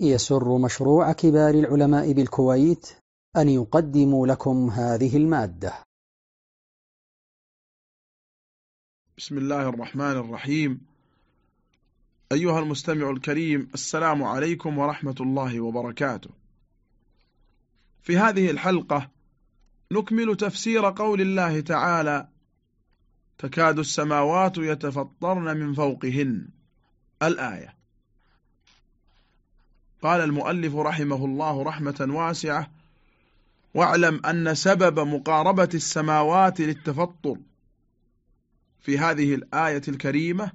يسر مشروع كبار العلماء بالكويت أن يقدم لكم هذه المادة. بسم الله الرحمن الرحيم. أيها المستمع الكريم السلام عليكم ورحمة الله وبركاته. في هذه الحلقة نكمل تفسير قول الله تعالى تكاد السماوات يتفطرن من فوقهن. الآية. قال المؤلف رحمه الله رحمة واسعة واعلم أن سبب مقاربة السماوات للتفطر في هذه الآية الكريمة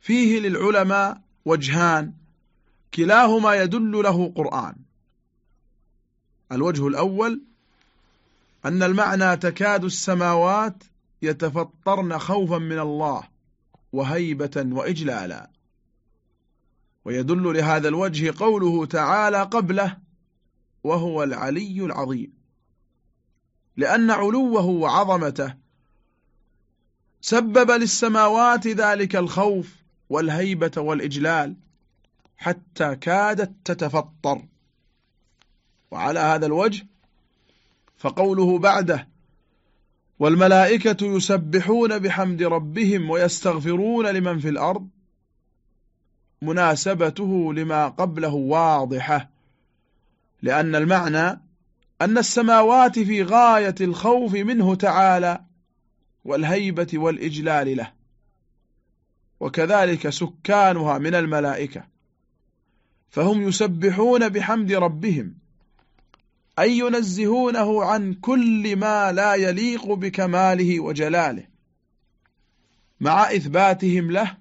فيه للعلماء وجهان كلاهما يدل له قرآن. الوجه الأول أن المعنى تكاد السماوات يتفطرن خوفا من الله وهيبة وإجلالا. ويدل لهذا الوجه قوله تعالى قبله وهو العلي العظيم. لأن علوه وعظمته سبب للسماوات ذلك الخوف والهيبة والإجلال حتى كادت تتفطر. وعلى هذا الوجه فقوله بعده والملائكة يسبحون بحمد ربهم ويستغفرون لمن في الأرض مناسبته لما قبله واضحة لأن المعنى أن السماوات في غاية الخوف منه تعالى والهيبة والإجلال له وكذلك سكانها من الملائكة فهم يسبحون بحمد ربهم أي ينزهونه عن كل ما لا يليق بكماله وجلاله مع إثباتهم له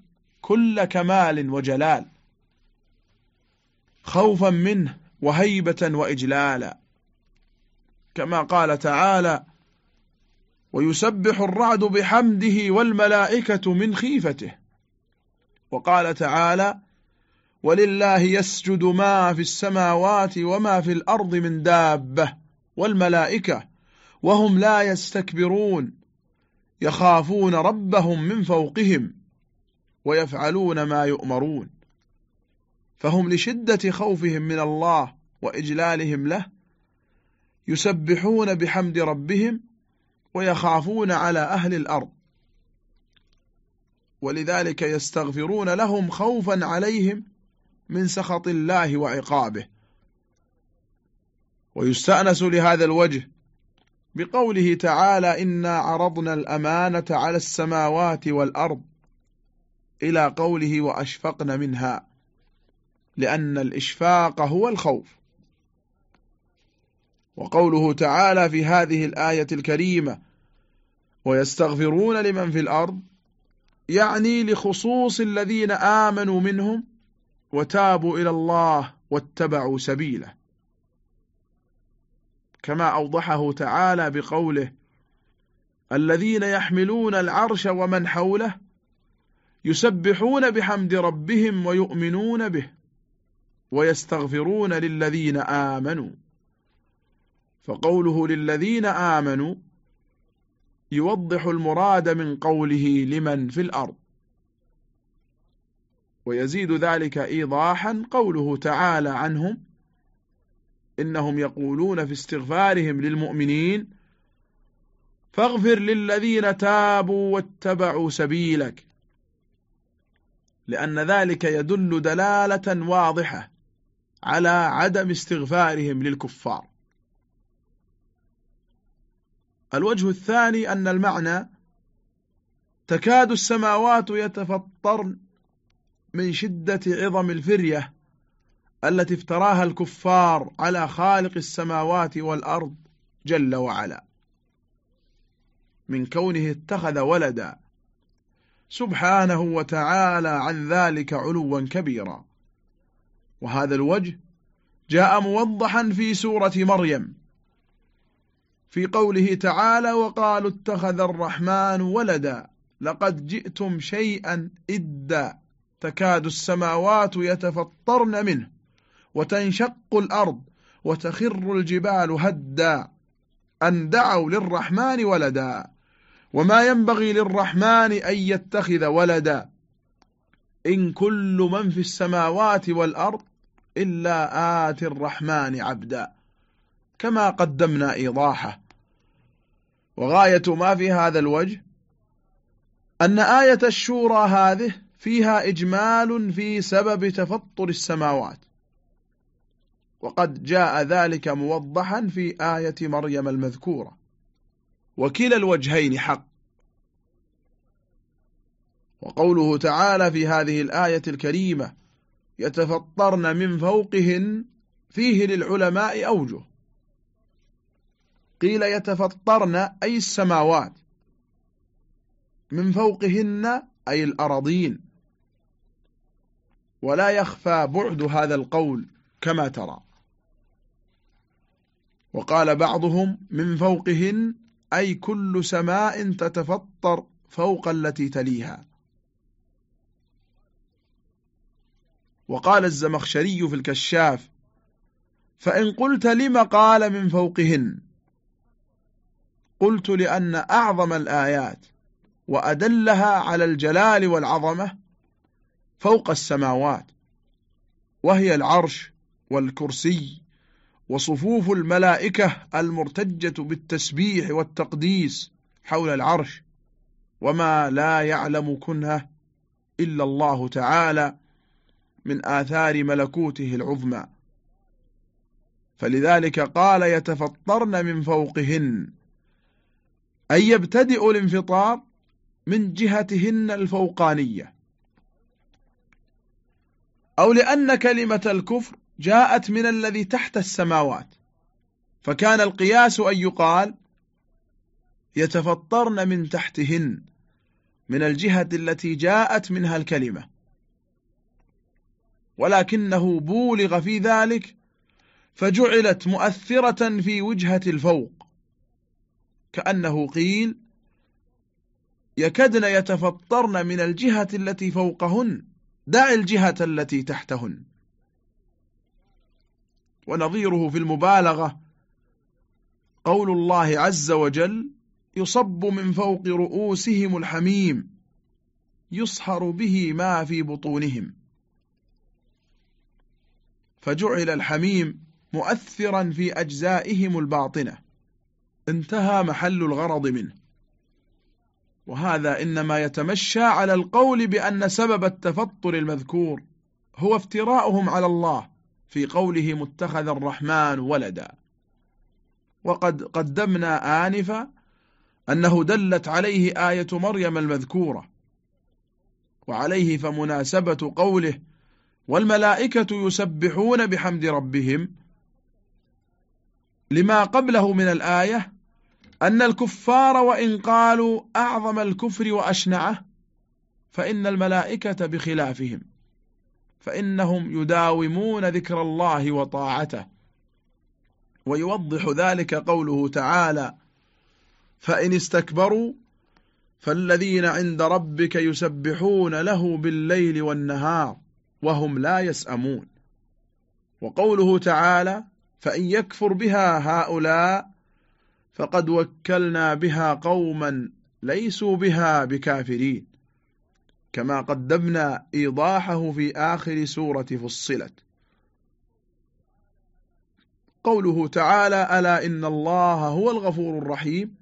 كل كمال وجلال خوفا منه وهيبة وإجلالا. كما قال تعالى ويسبح الرعد بحمده والملائكة من خيفته. وقال تعالى ولله يسجد ما في السماوات وما في الأرض من دابة والملائكة وهم لا يستكبرون يخافون ربهم من فوقهم. ويفعلون ما يؤمرون. فهم لشدة خوفهم من الله وإجلالهم له يسبحون بحمد ربهم ويخافون على أهل الأرض. ولذلك يستغفرون لهم خوفا عليهم من سخط الله وعقابه. ويستأنس لهذا الوجه بقوله تعالى إنا عرضنا الأمانة على السماوات والأرض إلى قوله وأشفقن منها لأن الإشفاق هو الخوف. وقوله تعالى في هذه الآية الكريمة ويستغفرون لمن في الأرض يعني لخصوص الذين آمنوا منهم وتابوا إلى الله واتبعوا سبيله. كما أوضحه تعالى بقوله الذين يحملون العرش ومن حوله يسبحون بحمد ربهم ويؤمنون به ويستغفرون للذين آمنوا. فقوله للذين آمنوا يوضح المراد من قوله لمن في الأرض. ويزيد ذلك إيضاحا قوله تعالى عنهم إنهم يقولون في استغفارهم للمؤمنين فاغفر للذين تابوا واتبعوا سبيلك. لأن ذلك يدل دلالة واضحة على عدم استغفارهم للكفار. الوجه الثاني أن المعنى تكاد السماوات يتفطرن من شدة عظم الفرية التي افتراها الكفار على خالق السماوات والأرض جل وعلا من كونه اتخذ ولدا سبحانه وتعالى عن ذلك علوا كبيرا. وهذا الوجه جاء موضحا في سورة مريم. في قوله تعالى وقالوا اتخذ الرحمن ولدا لقد جئتم شيئا إدا تكاد السماوات يتفطرن منه وتنشق الأرض وتخر الجبال هدا أن دعوا للرحمن ولدا وما ينبغي للرحمن أن يتخذ ولدا. إن كل من في السماوات والأرض إلا آت الرحمن عبدا. كما قدمنا إيضاحة. وغاية ما في هذا الوجه أن آية الشورى هذه فيها إجمال في سبب تفطر السماوات. وقد جاء ذلك موضحا في آية مريم المذكورة. وكلا الوجهين حق. وقوله تعالى في هذه الآية الكريمة يتفطرن من فوقهن فيه للعلماء أوجه. قيل يتفطرن أي السماوات. من فوقهن أي الأراضين. ولا يخفى بعد هذا القول كما ترى. وقال بعضهم من فوقهن أي كل سماء تتفطر فوق التي تليها. وقال الزمخشري في الكشاف فإن قلت لم قال من فوقهن؟ قلت لأن أعظم الآيات وأدلها على الجلال والعظمة فوق السماوات وهي العرش والكرسي. وصفوف الملائكة المرتجة بالتسبيح والتقديس حول العرش وما لا يعلم كنهه إلا الله تعالى من آثار ملكوته العظمى. فلذلك قال يتفطرن من فوقهن أي يبتدئ الانفطار من جهتهن الفوقانية. أو لأن كلمة الكفر جاءت من الذي تحت السماوات. فكان القياس أن يقال يتفطرن من تحتهن من الجهة التي جاءت منها الكلمة. ولكنه بولغ في ذلك فجعلت مؤثرة في وجهة الفوق. كأنه قيل يكدن يتفطرن من الجهة التي فوقهن. دع الجهة التي تحتهن. ونظيره في المبالغة. قول الله عز وجل يصب من فوق رؤوسهم الحميم يصهر به ما في بطونهم. فجعل الحميم مؤثرا في أجزائهم الباطنة. انتهى محل الغرض منه. وهذا إنما يتمشى على القول بأن سبب التفطر المذكور هو افتراؤهم على الله. في قوله متخذ الرحمن ولدا. وقد قدمنا آنفا أنه دلت عليه آية مريم المذكورة. وعليه فمناسبة قوله والملائكة يسبحون بحمد ربهم لما قبله من الآية أن الكفار وإن قالوا أعظم الكفر وأشنعه فإن الملائكة بخلافهم. فإنهم يداومون ذكر الله وطاعته. ويوضح ذلك قوله تعالى فإن استكبروا فالذين عند ربك يسبحون له بالليل والنهار وهم لا يسأمون. وقوله تعالى فإن يكفر بها هؤلاء فقد وكلنا بها قوما ليسوا بها بكافرين. كما قدمنا إيضاحه في آخر سورة فصلت. قوله تعالى ألا إن الله هو الغفور الرحيم؟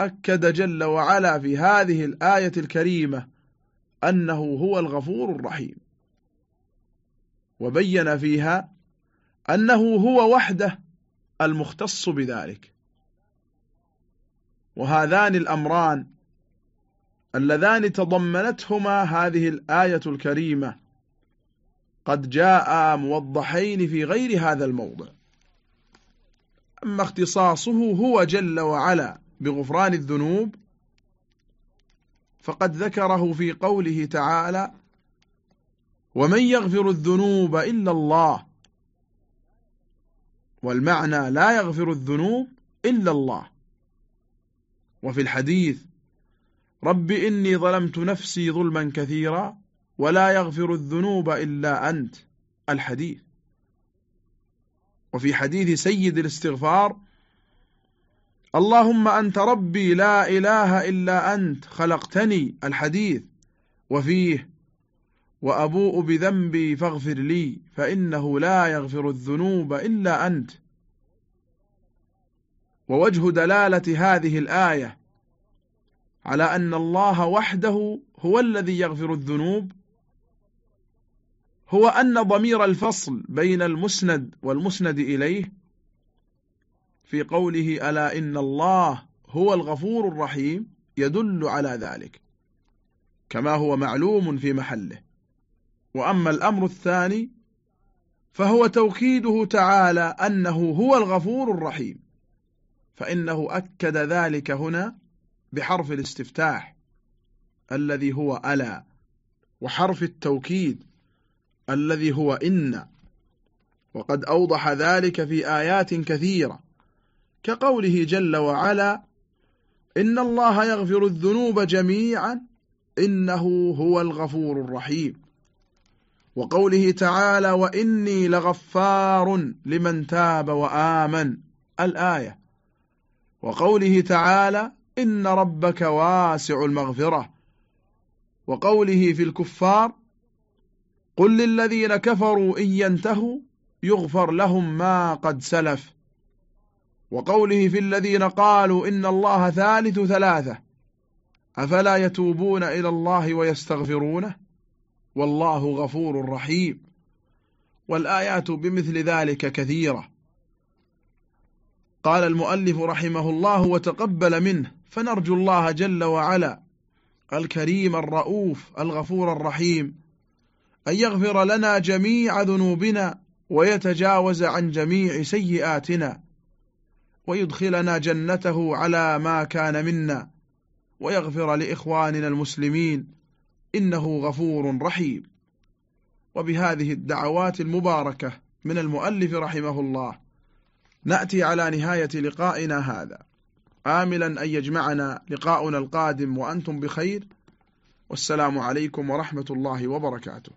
أكد جل وعلا في هذه الآية الكريمة أنه هو الغفور الرحيم. وبين فيها أنه هو وحده المختص بذلك. وهذان الأمران اللذان تضمنتهما هذه الآية الكريمة. قد جاء موضحين في غير هذا الموضع. أما اختصاصه هو جل وعلا بغفران الذنوب فقد ذكره في قوله تعالى ومن يغفر الذنوب إلا الله والمعنى لا يغفر الذنوب إلا الله وفي الحديث رب إني ظلمت نفسي ظلما كثيرا ولا يغفر الذنوب إلا أنت. الحديث. وفي حديث سيد الاستغفار اللهم أنت ربي لا إله إلا أنت خلقتني. الحديث. وفيه وأبوء بذنبي فاغفر لي فإنه لا يغفر الذنوب إلا أنت. ووجه دلالة هذه الآية على أن الله وحده هو الذي يغفر الذنوب هو أن ضمير الفصل بين المسند والمسند إليه في قوله ألا إن الله هو الغفور الرحيم يدل على ذلك كما هو معلوم في محله. وأما الأمر الثاني فهو توكيده تعالى أنه هو الغفور الرحيم فإنه أكد ذلك هنا بحرف الاستفتاح الذي هو ألا وحرف التوكيد الذي هو إن. وقد أوضح ذلك في آيات كثيرة كقوله جل وعلا إن الله يغفر الذنوب جميعا إنه هو الغفور الرحيم. وقوله تعالى وإني لغفار لمن تاب وآمن الآية. وقوله تعالى إن ربك واسع المغفرة. وقوله في الكفار قل للذين كفروا إن ينتهوا يغفر لهم ما قد سلف. وقوله في الذين قالوا إن الله ثالث ثلاثة أفلا يتوبون إلى الله ويستغفرونه؟ والله غفور رحيم. والآيات بمثل ذلك كثيرة. قال المؤلف رحمه الله وتقبل منه فنرجو الله جل وعلا الكريم الرؤوف الغفور الرحيم أن يغفر لنا جميع ذنوبنا ويتجاوز عن جميع سيئاتنا ويدخلنا جنته على ما كان منا ويغفر لإخواننا المسلمين إنه غفور رحيم وبهذه الدعوات المباركة من المؤلف رحمه الله نأتي على نهاية لقائنا هذا آملا أن يجمعنا لقاؤنا القادم وأنتم بخير. والسلام عليكم ورحمة الله وبركاته.